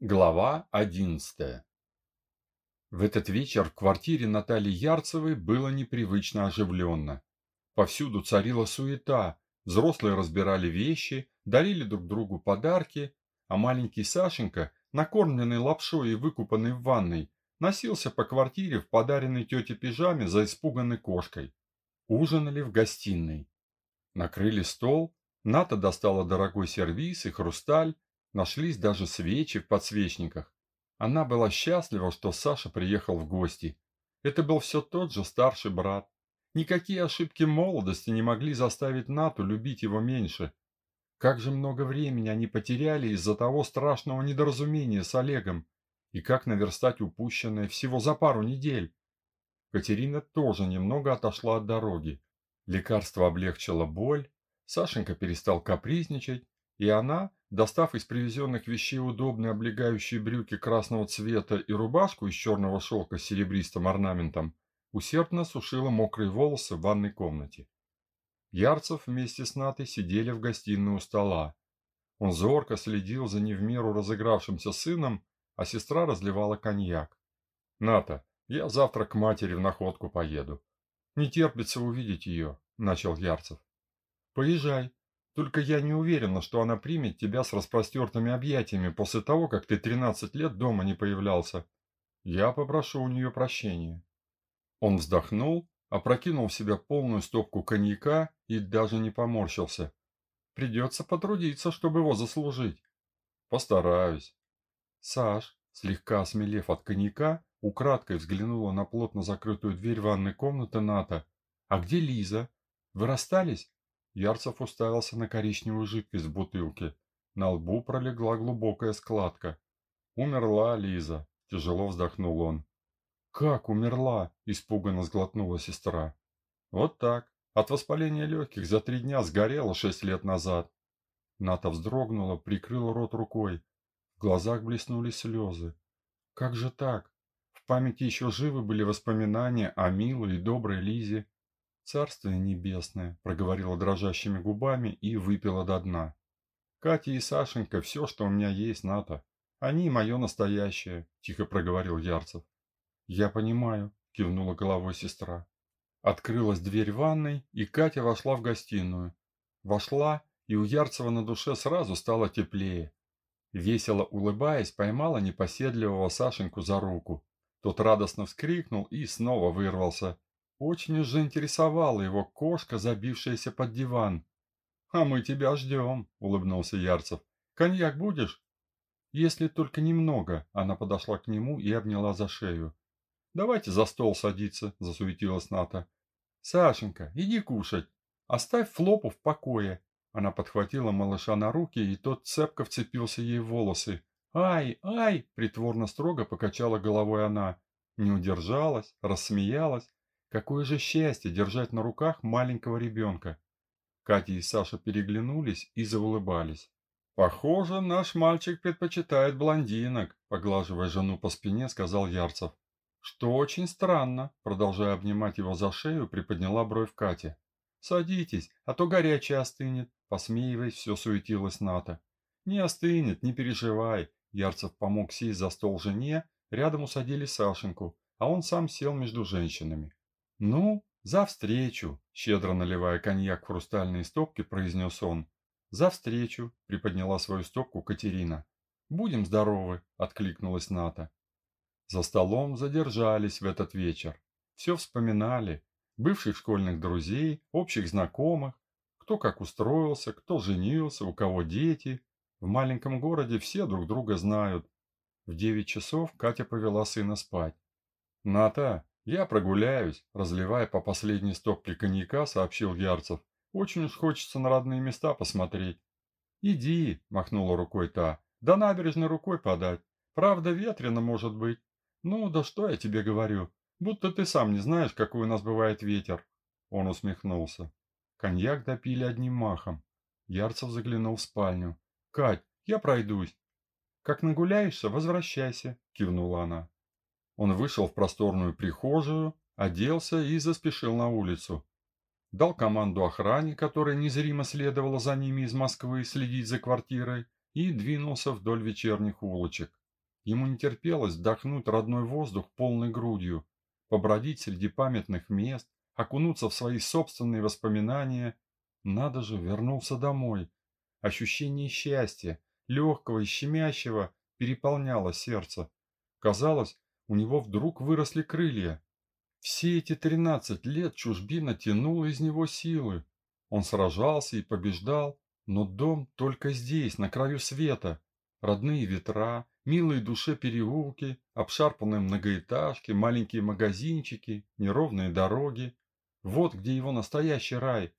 Глава одиннадцатая В этот вечер в квартире Натальи Ярцевой было непривычно оживленно. Повсюду царила суета, взрослые разбирали вещи, дарили друг другу подарки, а маленький Сашенька, накормленный лапшой и выкупанный в ванной, носился по квартире в подаренной тете пижаме за испуганной кошкой. Ужинали в гостиной. Накрыли стол, Ната достала дорогой сервиз и хрусталь, Нашлись даже свечи в подсвечниках. Она была счастлива, что Саша приехал в гости. Это был все тот же старший брат. Никакие ошибки молодости не могли заставить Нату любить его меньше. Как же много времени они потеряли из-за того страшного недоразумения с Олегом. И как наверстать упущенное всего за пару недель. Катерина тоже немного отошла от дороги. Лекарство облегчило боль, Сашенька перестал капризничать, и она, достав из привезенных вещей удобные облегающие брюки красного цвета и рубашку из черного шелка с серебристым орнаментом, усердно сушила мокрые волосы в ванной комнате. Ярцев вместе с Натой сидели в гостиной у стола. Он зорко следил за не в меру разыгравшимся сыном, а сестра разливала коньяк. «Ната, я завтра к матери в находку поеду. Не терпится увидеть ее», — начал Ярцев. «Поезжай», только я не уверена, что она примет тебя с распростертыми объятиями после того, как ты 13 лет дома не появлялся. Я попрошу у нее прощения». Он вздохнул, опрокинул в себя полную стопку коньяка и даже не поморщился. «Придется потрудиться, чтобы его заслужить». «Постараюсь». Саш, слегка осмелев от коньяка, украдкой взглянула на плотно закрытую дверь ванной комнаты Ната. «А где Лиза? Вы расстались?» Ярцев уставился на коричневую жидкость в бутылке. На лбу пролегла глубокая складка. «Умерла Лиза», – тяжело вздохнул он. «Как умерла?» – испуганно сглотнула сестра. «Вот так. От воспаления легких за три дня сгорела шесть лет назад». Ната вздрогнула, прикрыла рот рукой. В глазах блеснули слезы. «Как же так? В памяти еще живы были воспоминания о милой и доброй Лизе. «Царствие небесное», – проговорила дрожащими губами и выпила до дна. «Катя и Сашенька – все, что у меня есть, Ната. Они – мое настоящее», – тихо проговорил Ярцев. «Я понимаю», – кивнула головой сестра. Открылась дверь ванной, и Катя вошла в гостиную. Вошла, и у Ярцева на душе сразу стало теплее. Весело улыбаясь, поймала непоседливого Сашеньку за руку. Тот радостно вскрикнул и снова вырвался. Очень уж заинтересовала его кошка, забившаяся под диван. «А мы тебя ждем», — улыбнулся Ярцев. «Коньяк будешь?» «Если только немного», — она подошла к нему и обняла за шею. «Давайте за стол садиться», — засуетилась Ната. «Сашенька, иди кушать. Оставь Флопу в покое». Она подхватила малыша на руки, и тот цепко вцепился ей в волосы. «Ай, ай!» – притворно строго покачала головой она. Не удержалась, рассмеялась, Какое же счастье держать на руках маленького ребенка. Катя и Саша переглянулись и заулыбались. «Похоже, наш мальчик предпочитает блондинок», – поглаживая жену по спине, сказал Ярцев. «Что очень странно», – продолжая обнимать его за шею, приподняла бровь Катя. «Садитесь, а то горячее остынет», – посмеиваясь, все суетилась Ната. «Не остынет, не переживай», – Ярцев помог сесть за стол жене, рядом усадили Сашеньку, а он сам сел между женщинами. «Ну, за встречу!» – щедро наливая коньяк в хрустальные стопки, произнес он. «За встречу!» – приподняла свою стопку Катерина. «Будем здоровы!» – откликнулась Ната. За столом задержались в этот вечер. Все вспоминали. Бывших школьных друзей, общих знакомых, кто как устроился, кто женился, у кого дети. В маленьком городе все друг друга знают. В девять часов Катя повела сына спать. «Ната, «Я прогуляюсь», – разливая по последней стопке коньяка, сообщил Ярцев. «Очень уж хочется на родные места посмотреть». «Иди», – махнула рукой та, – «до набережной рукой подать. Правда, ветрено может быть. Ну, да что я тебе говорю, будто ты сам не знаешь, какой у нас бывает ветер». Он усмехнулся. Коньяк допили одним махом. Ярцев заглянул в спальню. «Кать, я пройдусь». «Как нагуляешься, возвращайся», – кивнула она. Он вышел в просторную прихожую, оделся и заспешил на улицу. Дал команду охране, которая незримо следовала за ними из Москвы следить за квартирой, и двинулся вдоль вечерних улочек. Ему не терпелось вдохнуть родной воздух полной грудью, побродить среди памятных мест, окунуться в свои собственные воспоминания. Надо же, вернулся домой. Ощущение счастья, легкого и щемящего, переполняло сердце. Казалось, у него вдруг выросли крылья. Все эти тринадцать лет чужбина тянула из него силы. Он сражался и побеждал, но дом только здесь, на краю света. Родные ветра, милые душе переулки, обшарпанные многоэтажки, маленькие магазинчики, неровные дороги. Вот где его настоящий рай.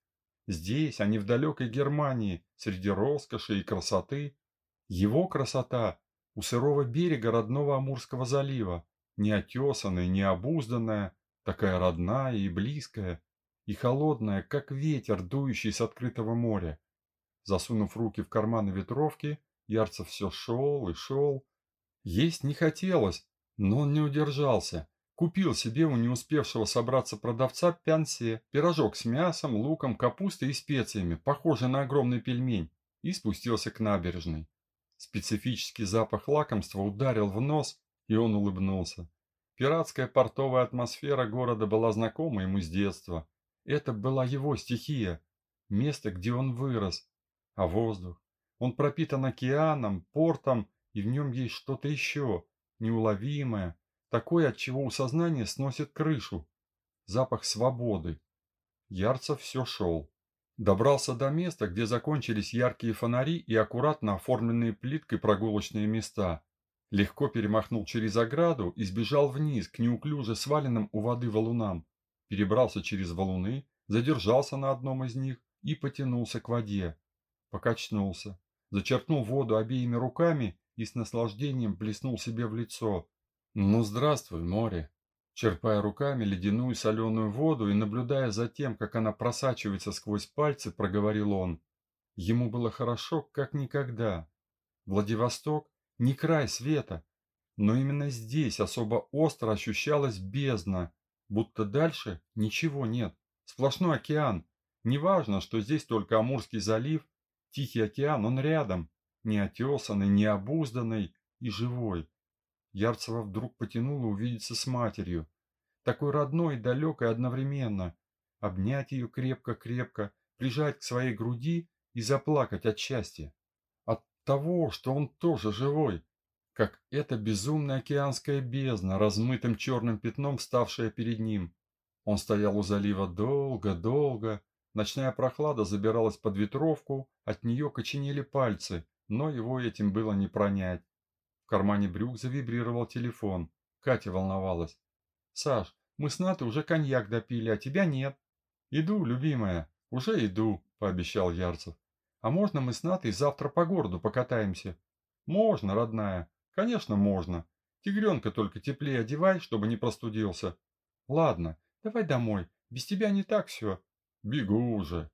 Здесь, а не в далекой Германии, среди роскоши и красоты. Его красота у сырого берега родного Амурского залива, неотесанная, необузданная, такая родная и близкая, и холодная, как ветер, дующий с открытого моря. Засунув руки в карманы ветровки, Ярцев все шел и шел. Есть не хотелось, но он не удержался. Купил себе у не успевшего собраться продавца пянсе, пирожок с мясом, луком, капустой и специями, похожий на огромный пельмень, и спустился к набережной. Специфический запах лакомства ударил в нос, и он улыбнулся. Пиратская портовая атмосфера города была знакома ему с детства. Это была его стихия, место, где он вырос. А воздух? Он пропитан океаном, портом, и в нем есть что-то еще, неуловимое, такое, от чего у сознания сносит крышу. Запах свободы. Ярцев все шел. Добрался до места, где закончились яркие фонари и аккуратно оформленные плиткой прогулочные места. Легко перемахнул через ограду и сбежал вниз к неуклюже сваленным у воды валунам. Перебрался через валуны, задержался на одном из них и потянулся к воде. Покачнулся, зачерпнул воду обеими руками и с наслаждением плеснул себе в лицо. «Ну, здравствуй, море!» Черпая руками ледяную соленую воду и наблюдая за тем, как она просачивается сквозь пальцы, проговорил он. Ему было хорошо, как никогда. Владивосток не край света. Но именно здесь особо остро ощущалась бездна, будто дальше ничего нет. Сплошной океан. Неважно, что здесь только Амурский залив, Тихий океан, он рядом, неотесанный, необузданный и живой. Ярцева вдруг потянула увидеться с матерью, такой родной и далекой одновременно, обнять ее крепко-крепко, прижать к своей груди и заплакать от счастья того, что он тоже живой, как эта безумная океанская бездна, размытым черным пятном ставшая перед ним. Он стоял у залива долго-долго, ночная прохлада забиралась под ветровку, от нее коченели пальцы, но его этим было не пронять. В кармане брюк завибрировал телефон. Катя волновалась. «Саш, мы с Натой уже коньяк допили, а тебя нет». «Иду, любимая, уже иду», – пообещал Ярцев. А можно мы с Натой завтра по городу покатаемся? Можно, родная. Конечно, можно. Тигренка только теплее одевай, чтобы не простудился. Ладно, давай домой. Без тебя не так все. Бегу уже.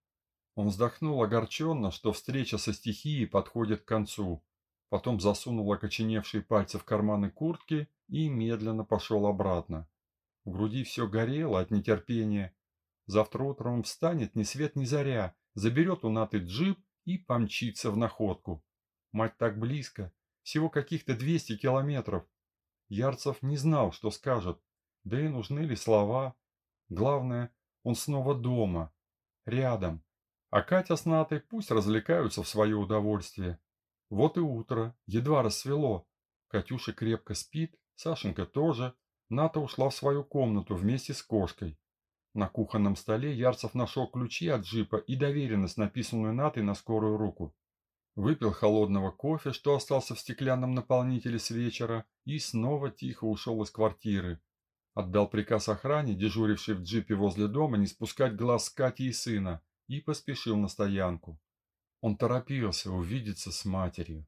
Он вздохнул огорченно, что встреча со стихией подходит к концу. Потом засунул окоченевшие пальцы в карманы куртки и медленно пошел обратно. В груди все горело от нетерпения. Завтра утром встанет ни свет ни заря, заберет у Наты джип и помчится в находку. Мать так близко, всего каких-то 200 километров. Ярцев не знал, что скажет, да и нужны ли слова. Главное, он снова дома, рядом. А Катя с Натой пусть развлекаются в свое удовольствие. Вот и утро, едва рассвело. Катюша крепко спит, Сашенька тоже. Ната ушла в свою комнату вместе с кошкой. На кухонном столе Ярцев нашел ключи от джипа и доверенность, написанную Натой на скорую руку. Выпил холодного кофе, что остался в стеклянном наполнителе с вечера, и снова тихо ушел из квартиры. Отдал приказ охране, дежурившей в джипе возле дома, не спускать глаз с Кати и сына, и поспешил на стоянку. Он торопился увидеться с матерью.